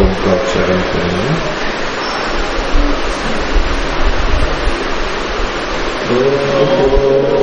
ओम का उच्चारण करेंगे आदरणीय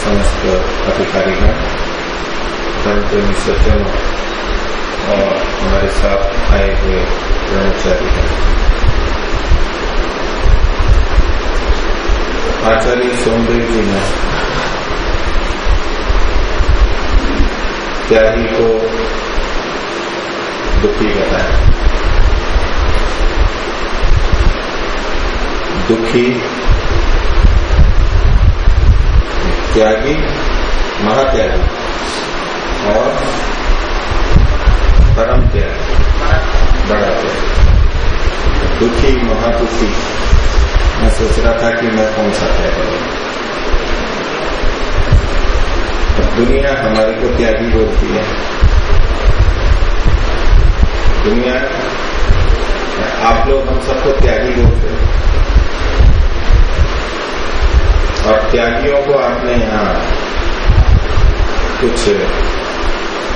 समस्त अधिकारीगण धर्मप्रेमी सज्जनों और हमारे साथ आए हुए कर्मचारी आचार्य सोमदेव जी ने त्यागी को दुखी बताया। दुखी त्यागी, महात्यागी और परम त्यागी बड़ा त्यागी। दुखी, महादुखी। मैं सोच रहा था कि मैं कौन सा त्याग करूँ। दुनिया हमारे को त्यागी बोलती है। दुनिया, आप लोग हम सबको त्यागी बोलते हैं। और त्यागियों को आपने यहाँ कुछ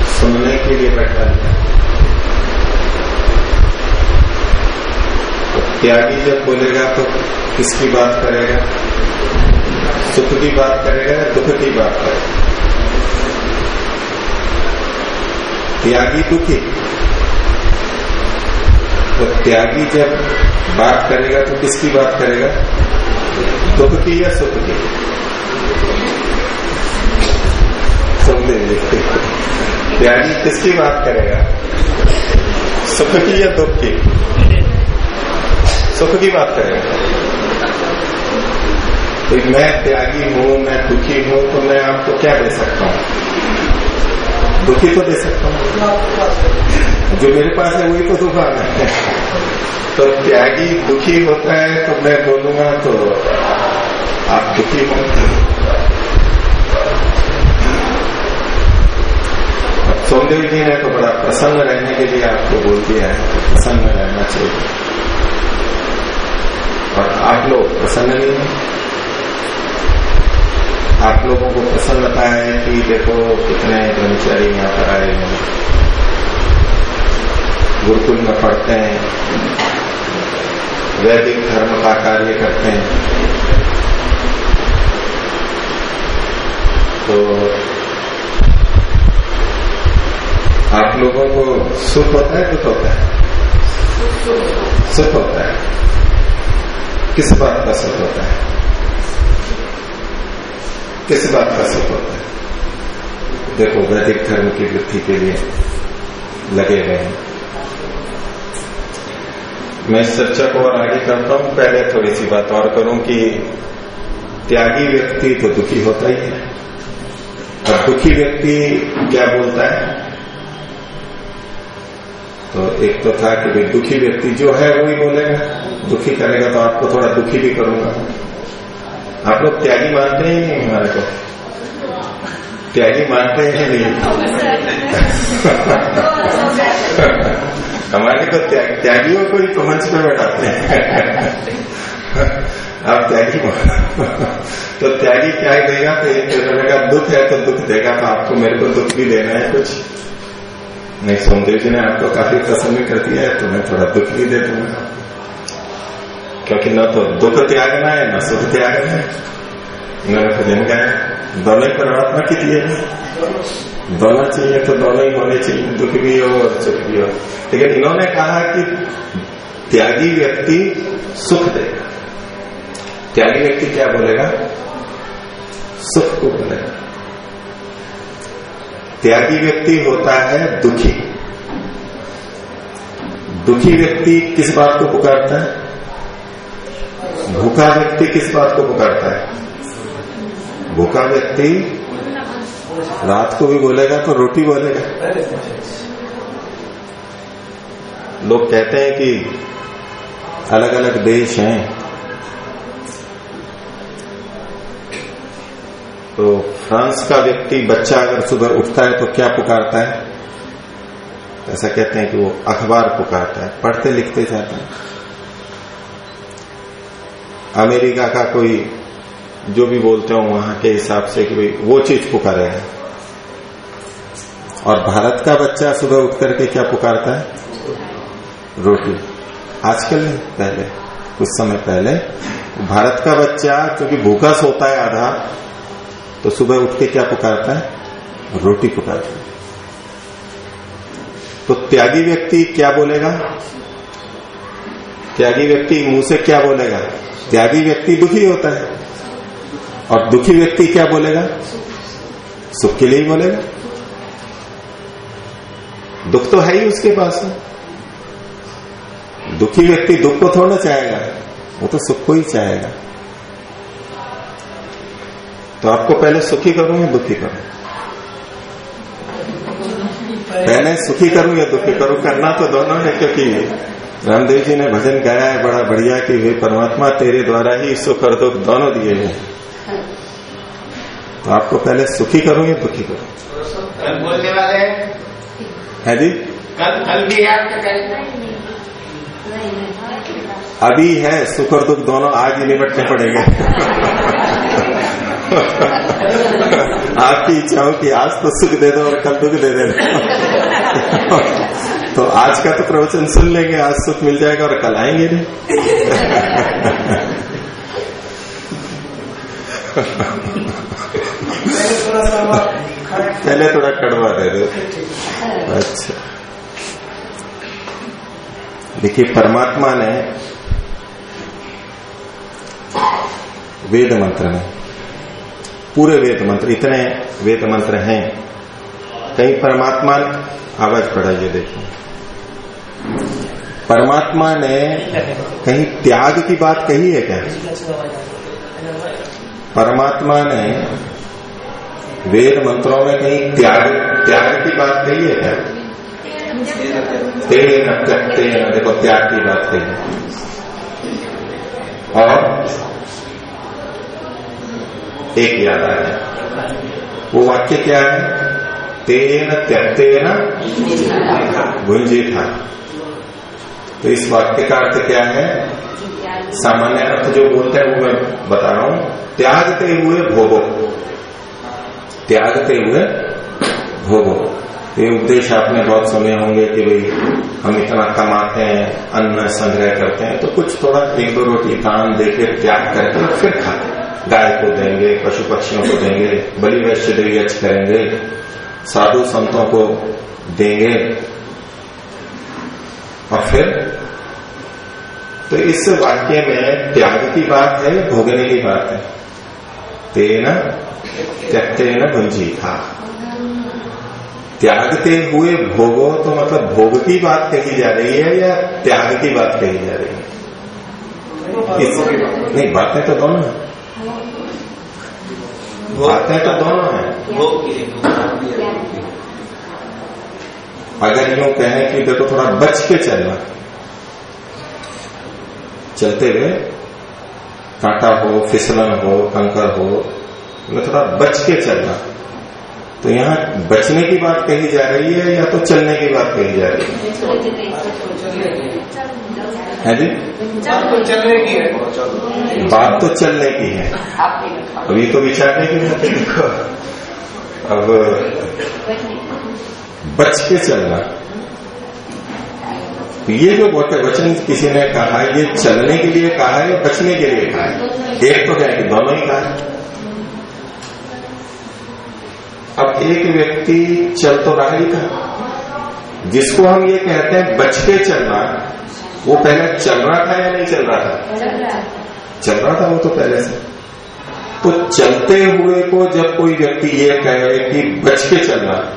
सुनने के लिए बैठा दिया तो त्यागी जब बोलेगा तो किसकी बात करेगा? सुख की बात करेगा या दुख की बात करेगा? त्यागी दुखी। तो त्यागी जब बात करेगा तो किसकी बात करेगा? दुख की या सुख की। सुन लीजिए त्यागी किसकी बात करेगा? सुख की या दुख की सुख की बात करेगा। तो मैं त्यागी हूँ, मैं दुखी हूँ तो मैं आपको क्या दे सकता हूँ? दुखी तो दे सकता हूँ। जो मेरे पास है वही तो तूफ़ान है। तो त्यागी दुखी होता है तो मैं बोलूँगा तो आप दुखी हो। सोमदेव जी ने तो बड़ा प्रसन्न रहने के लिए आपको बोल दिया है प्रसन्न रहना चाहिए। और आप लोग प्रसन्न नहीं है। आप लोगों को प्रसन्नता है कि देखो कितने ब्रह्मचारी यहाँ पर आए हैं। गुरुकुल में पढ़ते हैं। वैदिक धर्म का कार्य करते हैं। तो आप लोगों को सुख होता है, दुख होता है? सुख होता है। किस बात का सुख होता है? किस बात का सुख होता है? देखो, वैदिक धर्म की वृद्धि के लिए लगे हुए हैं मैं इस चर्चा को और आगे करता हूँ। पहले थोड़ी सी बात और करूँ कि त्यागी व्यक्ति तो दुखी होता ही है। और दुखी व्यक्ति क्या बोलता है? तो एक तो था कि भाई दुखी व्यक्ति जो है वही बोलेगा। दुखी करेगा तो आपको थोड़ा दुखी भी करूँगा। आप लोग त्यागी मानते ही नहीं हमारे को? त्यागी मानते हैं नहीं? हमारे को त्याग, त्यागियों को ही मंच बैठाते हैं। आप त्यागी तो त्यागी क्या देगा तो एक का दुख है तो दुख देगा तो आपको मेरे को दुख भी देना है कुछ। नहीं सोमदेव जी ने आपको काफ़ी प्रसन्न कर दिया है तो मैं थोड़ा दुख भी दे दूँगा। क्योंकि न तो दुख त्यागना है न सुख त्यागना है। इन्होंने भजन गाया दोनों ही परमात्मा के लिए दोनों चाहिए तो दोनों ही होने चाहिए, दुख भी हो और सुख भी हो। लेकिन इन्होंने कहा कि त्यागी व्यक्ति सुख देगा। त्यागी व्यक्ति क्या बोलेगा? सुख को बोलेगा। त्यागी व्यक्ति होता है दुखी। दुखी व्यक्ति किस बात को पुकारता है? भूखा व्यक्ति किस बात को पुकारता है? भूखा व्यक्ति रात को भी बोलेगा तो रोटी बोलेगा। लोग कहते हैं कि अलग अलग देश हैं। तो फ्रांस का व्यक्ति बच्चा अगर सुबह उठता है तो क्या पुकारता है? ऐसा कहते हैं कि वो अखबार पुकारता है पढ़ते लिखते जाते हैं। अमेरिका का कोई जो भी बोलते हो वहाँ के हिसाब से कि भाई, वो चीज़ पुकारे है। और भारत का बच्चा सुबह उठ करके क्या पुकारता है? रोटी। आजकल नहीं, पहले, कुछ समय पहले, भारत का बच्चा क्योंकि भूखा सोता है आधा तो सुबह उठ के क्या पुकारता है? रोटी पुकारता है। तो त्यागी व्यक्ति क्या बोलेगा? त्यागी व्यक्ति मुँह से क्या बोलेगा? त्यागी व्यक्ति दुखी होता है। और दुखी व्यक्ति क्या बोलेगा? सुख के लिए ही बोलेगा। दुख तो है ही उसके पास दुखी व्यक्ति दुख को थोड़ा चाहेगा, वो तो सुख को ही चाहेगा। तो आपको पहले सुखी करूँ या दुखी करूँ? पहले सुखी करूँ या दुखी करूँ? करना तो दोनों है, क्योंकि रामदेव जी ने भजन गाया है, बड़ा बढ़िया कि वे परमात्मा, तेरे द्वारा ही सुख और दुख दोनों दिए हैं। तो आपको पहले सुखी करूँ या दुखी करूँ कल बोलने वाले है? जी? कल कल भी अभी है सुख और दुख दोनों आज ही निपटने पड़ेंगे। आपकी इच्छा हो कि आज तो सुख दे दो और कल दुख दे देना तो आज का तो प्रवचन सुन लेंगे आज सुख मिल जाएगा और कल आएँगे नहीं। पहले थोड़ा कड़वा दे दो अच्छा देखिए परमात्मा ने वेद मंत्र में पूरे वेद मंत्र इतने वेद मंत्र हैं कहीं परमात्मा आवाज़ बढ़ाइए देखिए परमात्मा ने कहीं त्याग की बात कही है क्या परमात्मा ने वेद मंत्रों में कहीं त्याग त्याग की बात कही है क्या? तेन त्यक्तेन देखो, त्याग की बात कही और एक याद आया वो वाक्य क्या है? तेन त्यक्तेन गुंजी था तो इस वाक्य का अर्थ क्या है? सामान्य अर्थ जो बोलते हैं वो मैं बता रहा हूँ। त्यागते हुए भोगो। त्यागते हुए भोगो। ये उपदेश आपने बहुत सुने होंगे कि भाई हम इतना कमाते हैं, अन्न संग्रह करते हैं तो कुछ थोड़ा एक दो रोटी दान देके त्याग करके फिर खाते गाय को देंगे पशु पक्षियों को देंगे, बलि वैश्य देवी करेंगे, साधु संतों को देंगे, और फिर तो इस वाक्य में त्याग की बात है, भोगने की बात है। तेना त्यक्तेन भुंजी था त्यागते हुए भोगो तो मतलब भोग की बात कही जा रही है या त्याग की बात कही जा रही है? इस, नहीं बातें तो दोनों है। बातें तो दोनों है। अगर यूँ कहें कि देखो थोड़ा बच के चलना। चलते हुए कांटा हो फिसलन हो कंकर हो मतलब थोड़ा बच के चलना। तो यहाँ बचने की बात कही जा रही है या तो चलने की बात कही जा रही है? है जी? चलने की है। बात तो चलने की है। अभी तो विचारने की बात है देखो। अब बच के चलना। तो ये जो वचन किसी ने कहा है, ये चलने के लिए कहा है या बचने के लिए कहा है? एक तो क्या है कि दोनों ही कहा है? अब एक व्यक्ति चल तो रहा ही था जिसको हम ये कहते हैं, बच के चलना, वो पहले चल रहा था या नहीं चल रहा था? चल रहा था वो तो पहले से। तो चलते हुए को जब कोई व्यक्ति ये कहे कि बच के चलना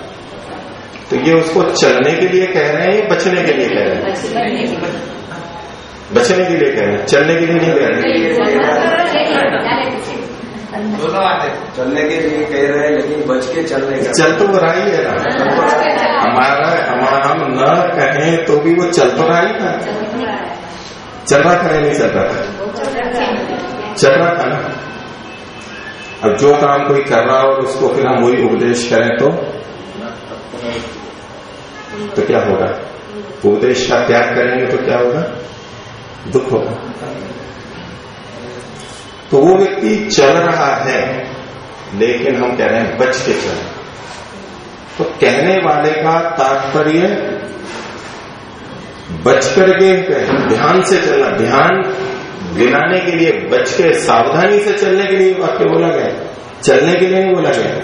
तो ये उसको चलने के लिए कह रहे हैं या बचने के लिए कह रहे हैं? बचने के लिए। कह रहे हैं। चलने के लिए नहीं कह रहे चलने के लिए कह रहे हैं लेकिन बच के चलने का। चल तो रहा ही है ना। हमारा हमारा हम न कहें तो भी वो चल तो रहा ही था। चल रहा था या नहीं चल रहा था? चल रहा था ना। अब जो काम कोई कर रहा हो और उसको फिर हम वही उपदेश करें तो? तो क्या होगा? उपदेश का त्याग करेंगे तो क्या होगा? दुख होगा। तो वो व्यक्ति चल रहा है, लेकिन हम कह रहे हैं बच के चल। तो कहने वाले का तात्पर्य बच करके ध्यान से चलना। ध्यान दिलाने के लिए बच के सावधानी से चलने के लिए वाक्य बोला गया। चलने के लिए नहीं बोला गया।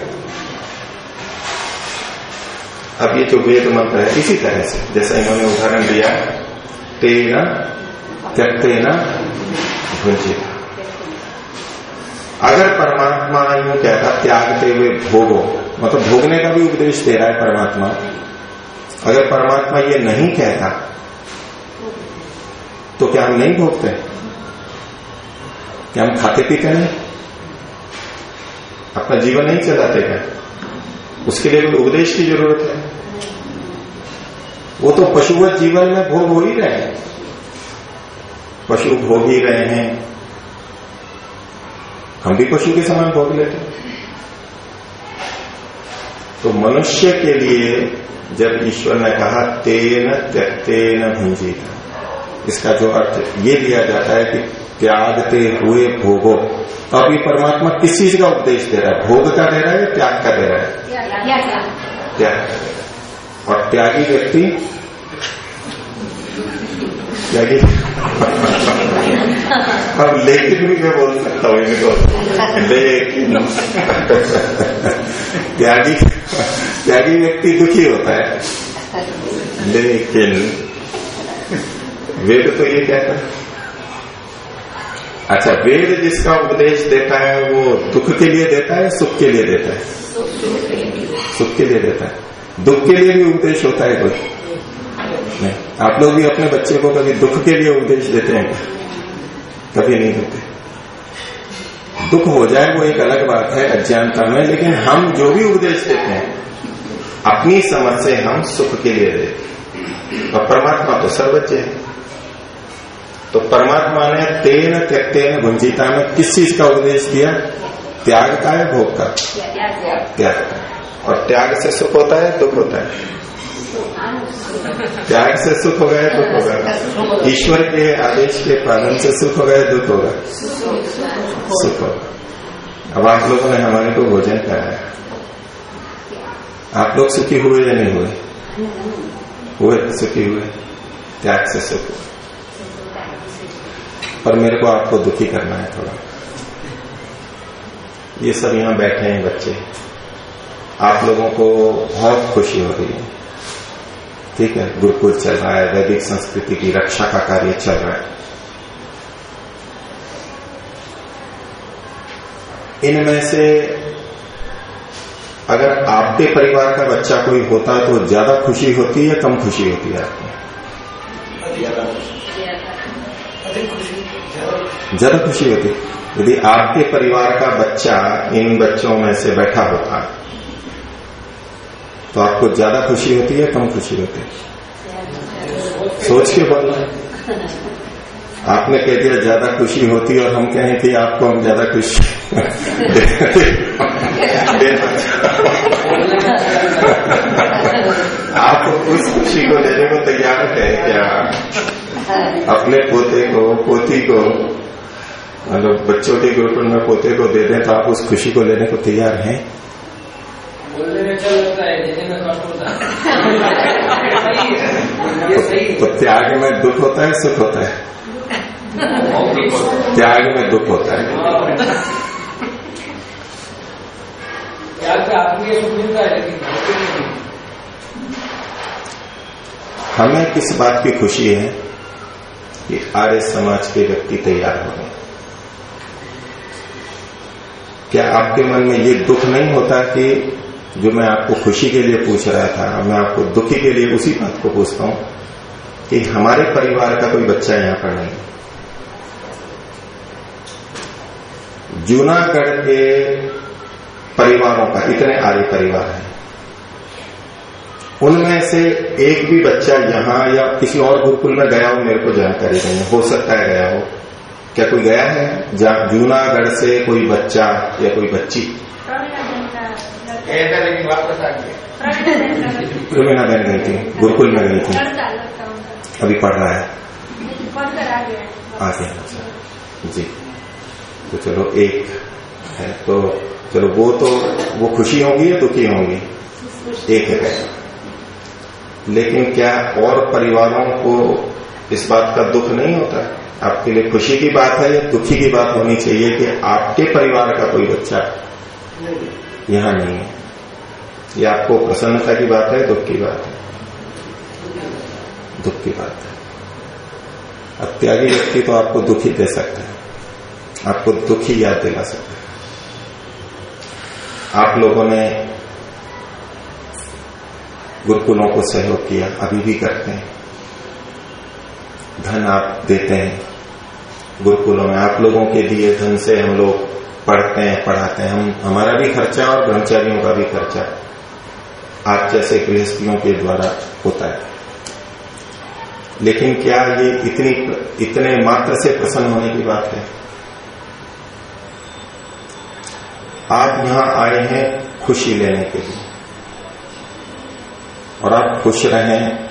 अब ये जो वेद मंत्र है, इसी तरह से, जैसा इन्होंने उदाहरण दिया, तेना, त्यक्तेना अगर परमात्मा यूँ कहता, त्यागते हुए भोगो मतलब भोगने का भी उपदेश दे रहा है परमात्मा। अगर परमात्मा ये नहीं कहता तो क्या हम नहीं भोगते? क्या हम खाते पीते नहीं अपना जीवन नहीं चलाते क्या उसके लिए भी उपदेश की ज़रूरत है। वो तो पशुवत जीवन में भोग हो ही रहे हैं। पशु भोग ही रहे हैं। हम भी पशु के समान भोग लेते हैं। तो मनुष्य के लिए जब ईश्वर ने कहा, तेन त्यक्तेन भुंजित इसका जो अर्थ ये लिया जाता है कि त्यागते हुए भोगो। तो अभी परमात्मा किस चीज़ का उपदेश दे रहा है? भोग का दे रहा है या त्याग का दे रहा है? त्याग और त्यागी व्यक्ति? त्यागी? अब लेकिन भी मैं बोल सकता हूँ इनको। लेकिन। त्यागी त्यागी व्यक्ति दुखी होता है। लेकिन, वेद तो ये कहता है। अच्छा वेद जिसका उपदेश देता है, वो दुख के लिए देता है, सुख के लिए देता है? सुख के लिए देता है। दुख के लिए भी उपदेश होता है कोई? नहीं। आप लोग भी अपने बच्चे को कभी दुख के लिए उपदेश देते हैं? कभी नहीं देते। दुख हो जाए वो एक अलग बात है, अज्ञानता में, लेकिन हम जो भी उपदेश देते हैं, अपनी समझ से हम सुख के लिए देते हैं। और परमात्मा तो सर्वज्ञ है। तो परमात्मा ने तेन त्यक्तेन भुंजिता में किस चीज़ का उपदेश दिया? त्याग का है, भोग का? त्याग। का और त्याग से सुख होता है, दुख होता है? त्याग से सुख हो गया, दुख होगा ईश्वर के आदेश के पालन से सुख हो गया, दुख होगा सुख होगा अब आप लोगों ने हमारे को भोजन कराया। आप लोग सुखी हुए या नहीं हुए? हुए सुखी हुए। त्याग से सुख। हुए पर मेरे को आपको दुखी करना है थोड़ा। ये सब यहाँ बैठे हैं बच्चे। आप लोगों को बहुत खुशी हो रही है। ठीक है, गुरुकुल चल रहा है, वैदिक संस्कृति की रक्षा का कार्य चल रहा है। इनमें से अगर आपके परिवार का बच्चा कोई होता है तो ज़्यादा खुशी होती है कम खुशी होती है आपको? ज़्यादा खुशी होती। यदि आपके परिवार का बच्चा इन बच्चों में से बैठा होता तो आपको ज़्यादा खुशी होती है कम खुशी होती? है सोच के बोलना। आपने कह दिया ज़्यादा खुशी होती और हम कहें कि आपको हम ज़्यादा खुशी आप उस खुशी को लेने को तैयार है क्या? अपने पोते को पोती को मतलब बच्चों के ग्रुप में पोते को दे दें तो आप उस खुशी को लेने को तैयार हैं। बोलने में अच्छा लगता है देने में कष्ट होता है। तो त्याग में दुख होता है सुख होता है? त्याग में दुख होता है। है लेकिन हमें किस बात की खुशी है कि आर्य समाज के व्यक्ति तैयार हो गए? क्या आपके मन में ये दुख नहीं होता कि जो मैं आपको खुशी के लिए पूछ रहा था, मैं आपको दुखी के लिए उसी बात को पूछता हूँ कि हमारे परिवार का कोई बच्चा यहाँ पर नहीं। जूनागढ़ के परिवारों का इतने आर्य परिवार हैं। उनमें से एक भी बच्चा यहाँ या किसी और गुरुकुल में गया हो, मेरे को जानकारी नहीं हो सकता है गया हो। क्या कोई गया है? जहाँ जूनागढ़ से कोई बच्चा या कोई बच्ची? वापस आ गया। प्रवीणा बहन गई थी गुरुकुल में गई थी। अभी पढ़ रहा है। आ गया अच्छा। जी। तो चलो एक है तो चलो वो तो वो खुशी होंगी या दुखी होंगी? एक है लेकिन क्या और परिवारों को इस बात का दुख नहीं होता? आपके लिए खुशी की बात है या दुखी की बात होनी चाहिए कि आपके परिवार का कोई बच्चा यहाँ नहीं है? ये आपको प्रसन्नता की बात है, दुख की बात है? दुख की बात है। अत्यागी व्यक्ति तो आपको दुखी दे सकता है। आपको दुखी याद दिला सकता है। आप लोगों ने गुरुकुलों को सहयोग किया, अभी भी करते हैं। धन आप देते हैं। गुरुकुलों में। आप लोगों के दिए धन से हम लोग पढ़ते हैं, पढ़ाते हैं। हम, हमारा भी खर्चा और ब्रह्मचारियों का भी खर्चा आप जैसे गृहस्थियों के द्वारा होता है। लेकिन क्या ये इतनी, इतने मात्र से प्रसन्न होने की बात है? आप यहाँ आए हैं खुशी लेने के लिए। और आप खुश रहें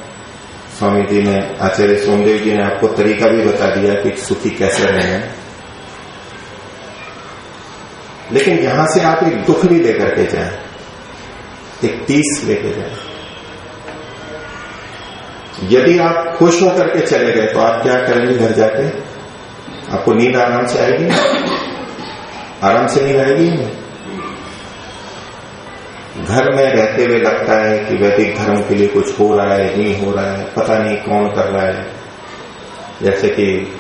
स्वामी जी ने आचार्य सोमदेव जी ने आपको तरीका भी बता दिया कि सुखी कैसे रहे। हैं लेकिन यहाँ से आप एक दुख भी लेकर के जाए, एक तीस लेके जाए। यदि आप खुश होकर के चले गए तो आप क्या करेंगे घर जाके? आपको नींद आराम से आएगी? आराम से नींद आएगी घर में रहते हुए लगता है कि वैदिक धर्म के लिए कुछ हो रहा है, नहीं हो रहा है, पता नहीं कौन कर रहा है। जैसे कि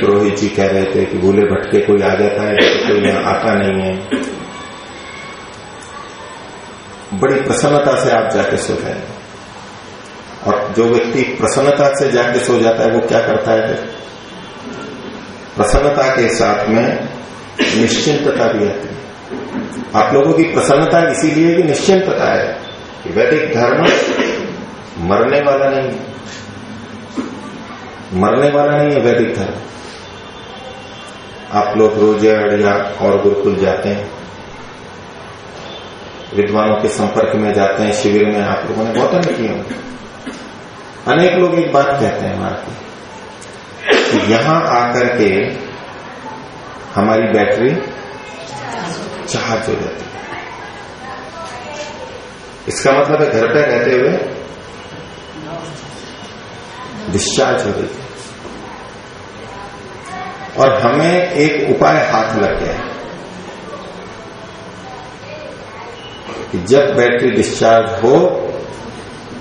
पुरोहित जी कह रहे थे कि भूले भटके कोई आ जाता है कोई यहाँ आता नहीं है। बड़ी प्रसन्नता से आप जाके सो जाएँगे और जो व्यक्ति प्रसन्नता से जाके सो जाता है, वो क्या करता है प्रसन्नता के साथ में निश्चिंतता भी आती है। आप लोगों की प्रसन्नता इसीलिए कि निश्चिंतता है कि वैदिक धर्म मरने वाला नहीं है। मरने वाला नहीं है वैदिक धर्म। आप लोग रोजड़ या और गुरुकुल जाते हैं। विद्वानों के संपर्क में जाते हैं, शिविर में आप लोगों ने बहुत अनेक किए अनेक लोग एक बात कहते हैं वहाँ की यहाँ आकर के हमारी बैटरी चार्ज हो। जाती है इसका मतलब है घर पे रहते हुए डिस्चार्ज हो रही है और हमें एक उपाय हाथ लग गया है कि जब बैटरी डिस्चार्ज हो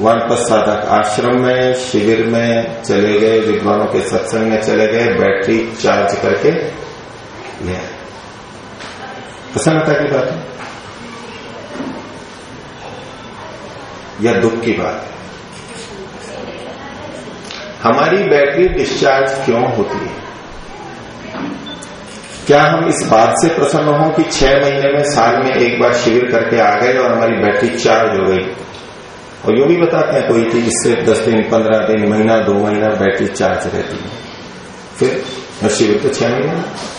वानपस साधक आश्रम में, शिविर में चले गए, विद्वानों के सत्संग में चले गए, बैटरी चार्ज करके ले आए। प्रसन्नता की बात है? या दुख की बात है? हमारी बैटरी डिस्चार्ज क्यों होती है? क्या हम इस बात से प्रसन्न हों कि छह महीने में साल में एक बार शिविर करके आ गए और हमारी बैटरी चार्ज हो गई? और यूँ भी बताते हैं कोई कि इससे दस दिन, पंद्रह दिन, महीना, दो महीना बैटरी चार्ज रहती है। फिर शिविर तो छह महीने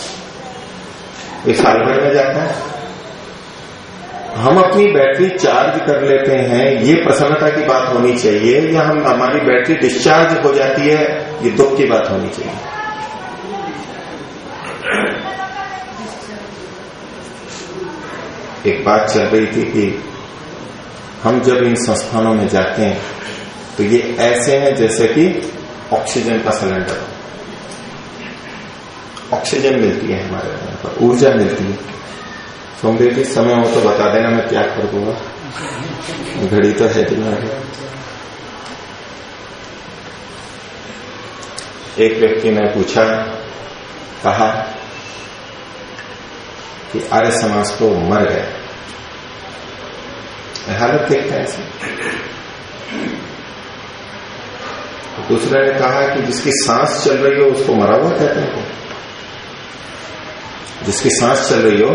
साल भर में जाता है। हम अपनी बैटरी चार्ज कर लेते हैं। ये प्रसन्नता की बात होनी चाहिए। या हम हमारी बैटरी डिस्चार्ज हो जाती है, ये दुख की बात होनी चाहिए। एक बात चल रही थी कि हम जब इन संस्थानों में जाते हैं तो ये ऐसे हैं जैसे कि ऑक्सीजन का सिलेंडर। ऑक्सीजन मिलती है हमारे पर ऊर्जा मिलती है। सोमदेव जी समय हो तो बता देना मैं क्या कर दूँगा। घड़ी तो है तुम्हारी एक व्यक्ति ने पूछा, कहा कि आर्य समाज को मर गए। हालत देखते हैं ऐसे। तो दूसरे ने कहा कि जिसकी सांस चल रही हो उसको मरा हुआ कहते हैं जिसकी सांस चल रही हो,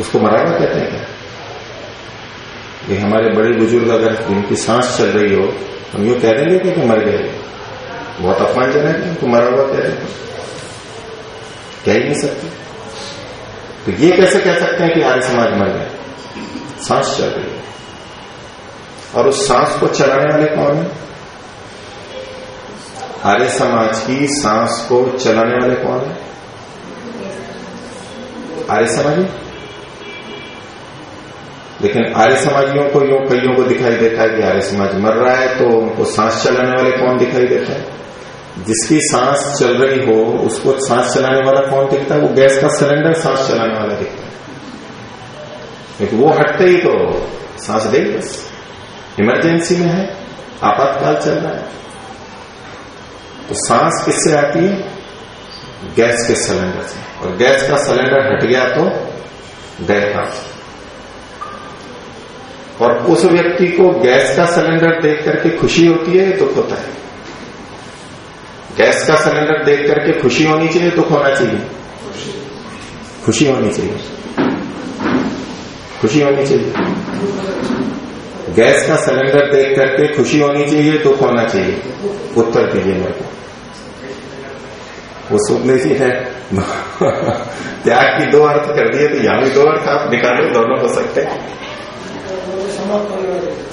उसको मरा हुआ कहते हैं क्या? ये हमारे बड़े बुज़ुर्ग अगर जिनकी सांस चल रही हो, हम यू कह देंगे कि मर गए। बहुत अपमानजनक है उनको मरा हुआ कह देंगे कह ही नहीं सकते। तो ये कैसे कह सकते हैं कि आर्य समाज मर गए सांस चल रही है। और उस सांस को चलाने वाले कौन है? आर्य समाज की सांस को चलाने वाले कौन है? आर्य समाजी? लेकिन आर्य समाजियों को यूँ कईयों को दिखाई देता है कि आर्य समाज मर रहा है तो उनको सांस चलाने वाले कौन दिखाई देता है? जिसकी सांस चल रही हो, उसको सांस चलाने वाला कौन दिखता है? वो गैस का सिलेंडर सांस चलाने वाला दिखता है। क्योंकि वो हटते ही तो सांस दे बस। इमरजेंसी में है, आपातकाल चल रहा है। तो सांस किससे आती है? गैस के सिलेंडर से। और गैस का सिलेंडर हट गया तो काम और उस व्यक्ति को गैस का सिलेंडर देख करके खुशी होती है, दुख होता है। गैस का सिलेंडर देख करके खुशी होनी चाहिए, दुख होना चाहिए। खुशी होनी चाहिए। खुशी होनी चाहिए। गैस का सिलेंडर देख करके खुशी होनी चाहिए, दुख होना चाहिए। उत्तर दीजिए मेरे को। वो सुखने जी है। त्याग की दो अर्थ कर दिए तो यहाँ भी दो अर्थ आप निकालो, दोनों हो सकते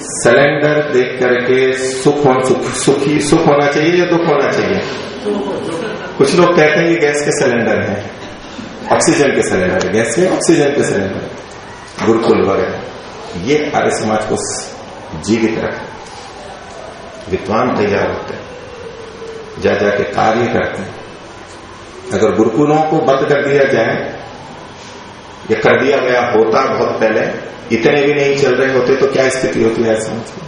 सिलेंडर देख करके सुख हो, सुख, सुखी, सुख होना चाहिए या दुख होना चाहिए? कुछ लोग कहते हैं ये गैस के सिलेंडर है। ऑक्सीजन के सिलेंडर है गैस के ऑक्सीजन के सिलेंडर गुरुकुल वगैरह। ये आर्य समाज को जीवित रखे विद्वान तैयार होते हैं। जा जाके कार्य करते हैं। अगर गुरुकुलों को बंद कर दिया जाए, या कर दिया गया होता बहुत पहले, इतने भी नहीं चल रहे होते तो क्या स्थिति होती है की?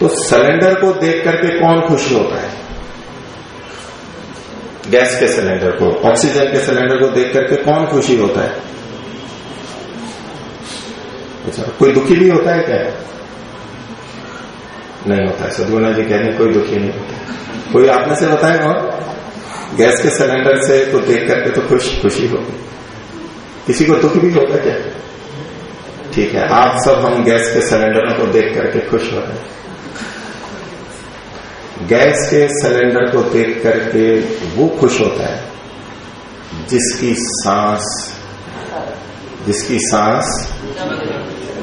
तो सिलेंडर को देख करके कौन खुश होता है? गैस के सिलेंडर को, ऑक्सीजन के सिलेंडर को देख करके कौन खुशी होता है? अच्छा कोई दुखी भी होता है क्या? नहीं होता है। सदगुना जी कह रहे कोई दुखी नहीं होता कोई आपने से बताए और गैस के सिलेंडर से तो देख करके तो खुश, खुशी होगी किसी को दुख भी होगा क्या? ठीक है, आप सब हम गैस के सिलेंडरों को देख करके खुश हो रहे हैं। गैस के सिलेंडर को देख करके वो खुश होता है जिसकी सांस जिसकी सांस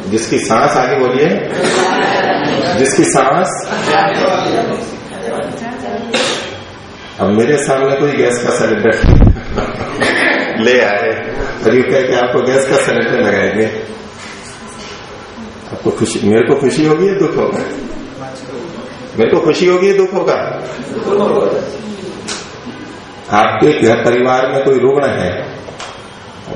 जिसकी सांस आगे बोलिए। जिसकी सांस? अब मेरे सामने कोई गैस का सिलेंडर ले आए। और यू कह के आपको गैस का सिलेंडर लगाएँगे। आपको खुशी मेरे को खुशी होगी या दुख होगा? मेरे को खुशी होगी या दुख होगा? आपके घर परिवार में कोई रुग्ण है।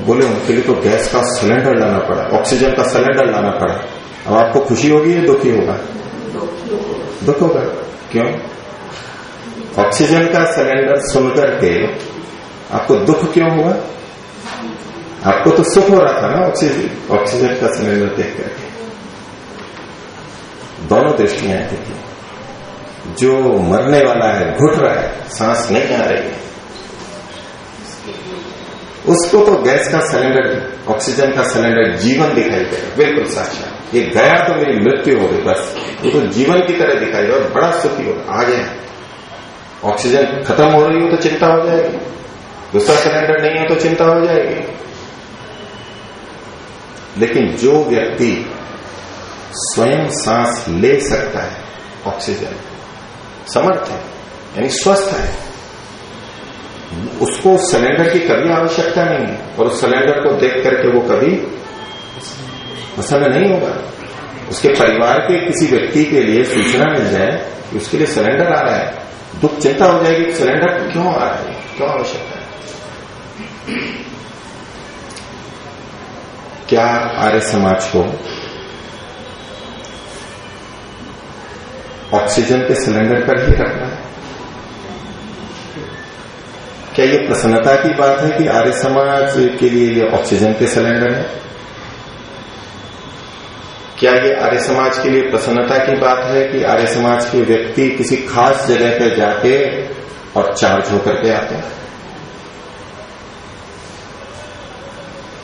बोले, उनके लिए तो गैस का सिलेंडर लाना पड़ा ऑक्सीजन का सिलेंडर लाना पड़ा। अब आपको खुशी होगी या दुखी होगा? दुख होगा। क्यों? ऑक्सीजन का सिलेंडर सुनकर के आपको दुख क्यों हुआ? आपको तो सुख हो रहा था ना ऑक्सीजन ऑक्सीजन का सिलेंडर देख करके। दोनों दृष्टियाँ देखिए जो मरने वाला है, घुट रहा है, सांस नहीं आ रही है, उसको तो गैस का सिलेंडर ऑक्सीजन का सिलेंडर जीवन दिखाई देगा बिल्कुल साक्षात। ये गया तो मेरी मृत्यु हो गई बस। वो तो जीवन की तरह दिखाई और बड़ा सुखी हो आ गया ऑक्सीजन खत्म हो रही हो तो चिंता हो जाएगी। दूसरा सिलेंडर नहीं है तो चिंता हो जाएगी। लेकिन जो व्यक्ति स्वयं सांस ले सकता है, ऑक्सीजन, समर्थ है, यानी स्वस्थ है, उसको सिलेंडर की कभी आवश्यकता नहीं है, और उस सिलेंडर को देख करके वो कभी प्रसन्न नहीं होगा। उसके परिवार के किसी व्यक्ति के लिए सूचना मिल जाए कि उसके लिए सिलेंडर आ रहा है। दुख चिंता हो जाएगी कि सिलेंडर क्यों आ रहा है? क्यों आवश्यकता है? क्या आर्य समाज को ऑक्सीजन के सिलेंडर पर ही रखना है? क्या ये प्रसन्नता की बात है कि आर्य समाज के लिए ये ऑक्सीजन के सिलेंडर है? क्या ये आर्य समाज के लिए प्रसन्नता की बात है कि आर्य समाज के व्यक्ति किसी खास जगह पर जाके और चार्ज होकर के आते हैं।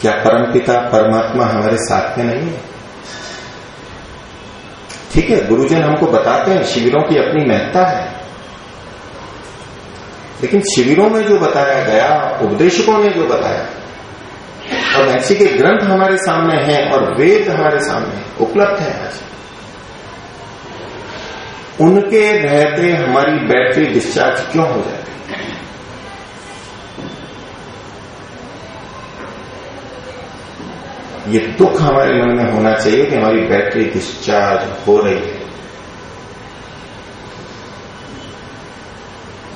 क्या परमपिता परमात्मा हमारे साथ में नहीं है? ठीक है, गुरुजन हमको बताते हैं, शिविरों की अपनी महत्ता है। लेकिन शिविरों में जो बताया गया, उपदेशकों ने जो बताया और महर्षि के ग्रंथ हमारे सामने हैं और वेद हमारे सामने उपलब्ध है आज। उनके रहते हमारी बैटरी डिस्चार्ज क्यों हो जाती ये दुख हमारे मन में होना चाहिए कि हमारी बैटरी डिस्चार्ज हो रही है।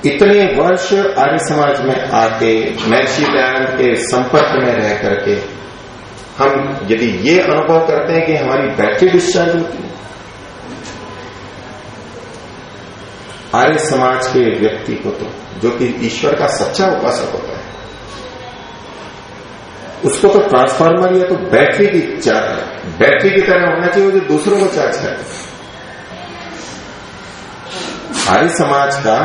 इतने वर्ष आर्य समाज में आके, महर्षि दयानंद के संपर्क में रह करके, हम यदि ये अनुभव करते हैं कि हमारी बैटरी डिस्चार्ज होती है। आर्य समाज के व्यक्ति को तो जो कि ईश्वर का सच्चा उपासक होता है, उसको तो ट्रांसफार्मर या तो बैटरी की चार्ज बैटरी की तरह होना चाहिए जो दूसरों को चार्ज करे आर्य समाज का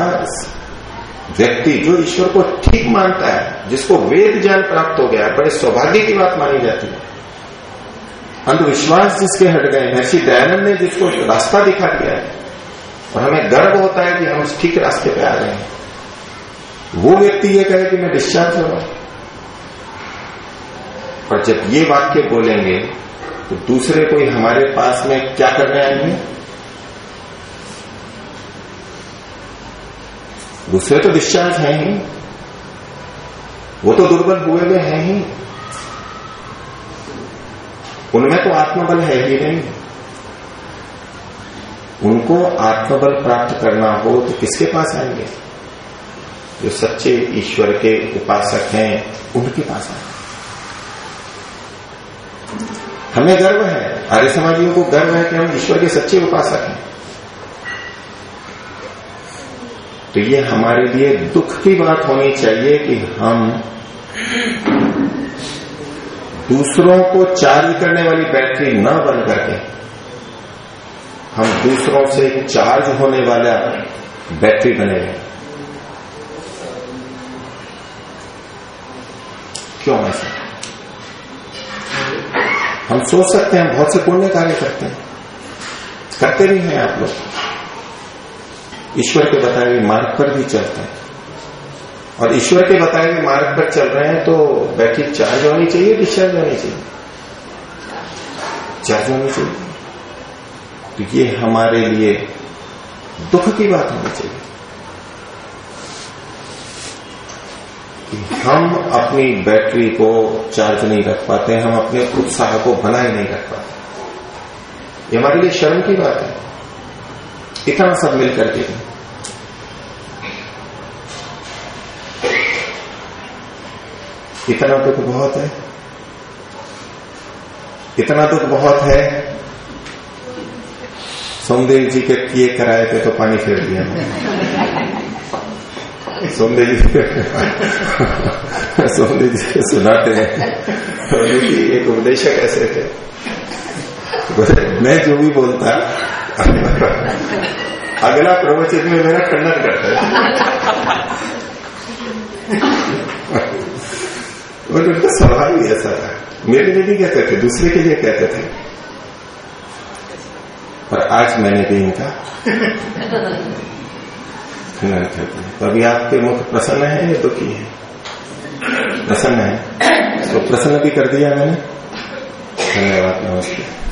व्यक्ति जो ईश्वर को ठीक मानता है, जिसको वेद ज्ञान प्राप्त हो गया है, बड़े सौभाग्य की बात मानी जाती है। अंधविश्वास जिसके हट गए महर्षि दयानंद ने जिसको रास्ता दिखा दिया है, और हमें गर्व होता है कि हम उस ठीक रास्ते पे आ रहे हैं। वो व्यक्ति ये कहे कि मैं डिस्चार्ज हो रहा और जब ये वाक्य बोलेंगे तो दूसरे कोई हमारे पास में क्या करने आएँगे? दूसरे तो डिस्चार्ज है ही। वो तो दुर्बल हुए हुए हैं ही। उनमें तो आत्मबल है ही नहीं। उनको आत्मबल प्राप्त करना हो तो किसके पास आएँगे? जो सच्चे ईश्वर के उपासक हैं, उनके पास आएँगे। हमें गर्व है। आर्य समाजियों को गर्व है कि हम ईश्वर के सच्चे उपासक हैं। तो ये हमारे लिए दुख की बात होनी चाहिए कि हम दूसरों को चार्ज करने वाली बैटरी न बन करके, हम दूसरों से चार्ज होने वाला बैटरी बने क्यों ऐसा? हम सोच सकते हैं, बहुत से पुण्य कार्य करते हैं। करते भी हैं आप लोग। ईश्वर के बताए हुए मार्ग पर भी चलते हैं। और ईश्वर के बताए हुए मार्ग पर चल रहे हैं तो बैटरी चार्ज होनी चाहिए, डिस्चार्ज होनी चाहिए? चार्ज होनी चाहिए। तो ये हमारे लिए दुख की बात होनी चाहिए। कि हम अपनी बैटरी को चार्ज नहीं रख पाते, हम अपने उत्साह को बनाए नहीं रख पाते। ये हमारे लिए शर्म की बात है। इतना सब मिलकर के इतना दुख बहुत है। इतना दुख बहुत है। सोमदेव जी के किए कराए थे तो पानी फेर दिया। सोमदेव जी सोमदेव जी के सुनाते हैं। सोमदेव जी एक उपदेशक ऐसे थे। मैं जो भी बोलता अगला प्रवचन में मेरा खंडन करता है। और उनका स्वभाव ही ऐसा था। मेरे लिए नहीं कहते थे, दूसरे के लिए कहते थे। पर आज मैंने भी इनका खंडन कर दिया। तो अभी आपके मुख प्रसन्न है या दुखी है? प्रसन्न है। तो प्रसन्न भी कर दिया मैंने। धन्यवाद, नमस्ते।